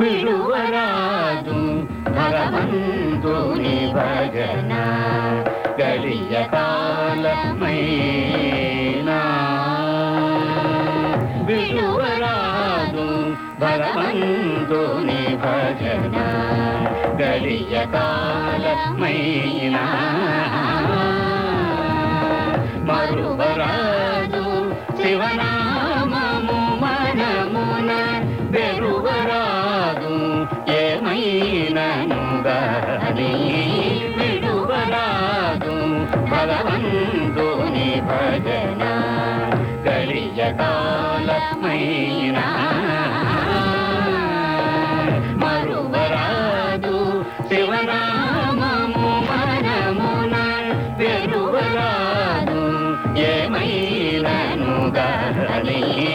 పిలువరాదు భగవంతుని భజన గడియ కాలమైనా. విడువరాదు భగవంతుని భజన గడియ కాలమైనా. మరువరాదు శివనామము మనమున బెరువ గాని విడువరాదు భగవంతుని భజన గడియ కాలమైనా. మరువరాదు శివనామము మనమున వెరువరాదు ఏమైనను గాని విడువరాదు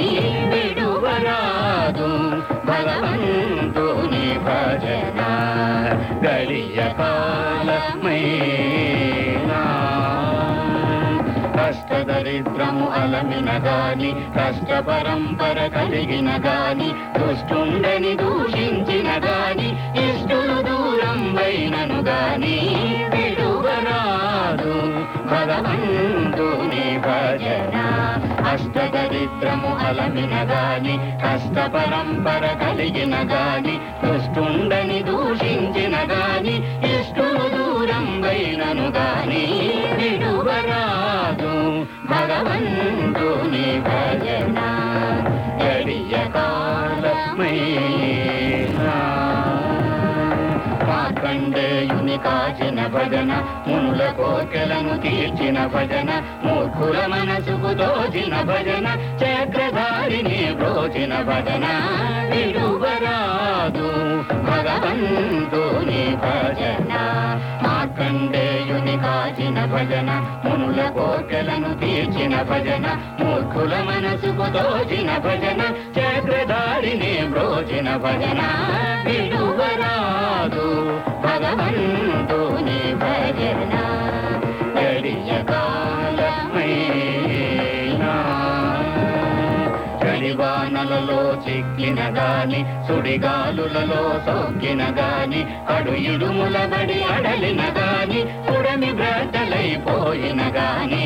కాలమైనా కష్టదరిద్రము అలమిన గాని కష్ట పరంపర కలిగిన గాని దుష్టుండని దూషించిన గాని ఇష్టులు దూరం వైనను గాని విడువరాదు భగవంతుని భజన. అష్టదరిద్రము అలమిన గాని కష్ట పరంపర కలిగిన గాని దుష్టుండని దూషి మార్కండేయుని కాచిన భజన మునుల కోర్కెలను తీర్చిన భజన మూర్ఖుల మనసుకు దోచిన భజన చక్రధారిని బ్రోచిన భజన. విడువరాదు భగవంతుని భజన. మార్కండేయుని కాచిన భజన మునుల కోర్కెలను తీర్చిన భజన మూర్ఖుల మనసుకు దోచిన భజన చక్రధారిని బ్రోచిన భజన. విడువరాదు భగవంతుని భజన. గడియ కాలమైనా? చలివానలలో చిక్కిన గాని సుడిగాలులలో సోకిన గాని అడు ఇడుములబడి అడలిన గాని పుడమి బ్రతలైపోయిన గాని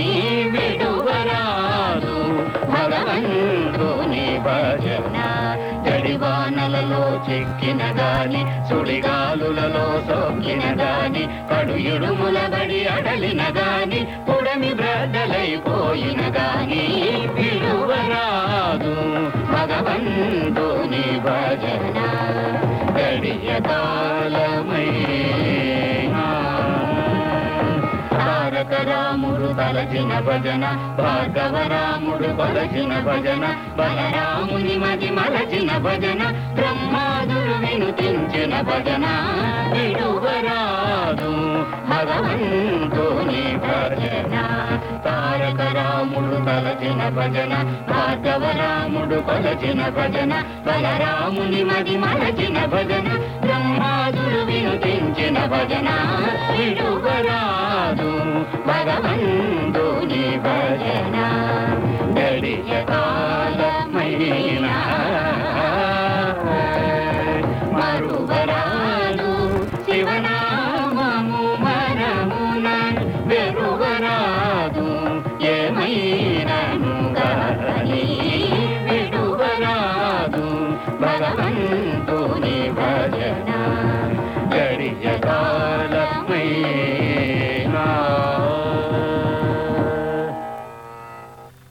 విడువరాదు భగవంతుని భజన. వానలలో చిక్కిన దాని సుడిగాలులలో సోకిన దాని కడు ఇడుములబడి అడలిన దాని పుడమి బ్రద్దలైపోయిన దాని. పిలువరాదు భగవంతుని భజన బలరాముడు రాముడు తలచిన భజన భార్గవ రాముడు భజన బలరాముని మది మలచిన భజన బ్రహ్మాదుడు వినుతించిన భజన. విడువరాదు భగవంతుని భజన. తారక రాముడు తలచిన భజన భార్గవ రాముడు కొలచిన భజన బలరాముని మది మలచిన భజన బ్రహ్మాదుడు వినుతించిన భజన. విడువరాదు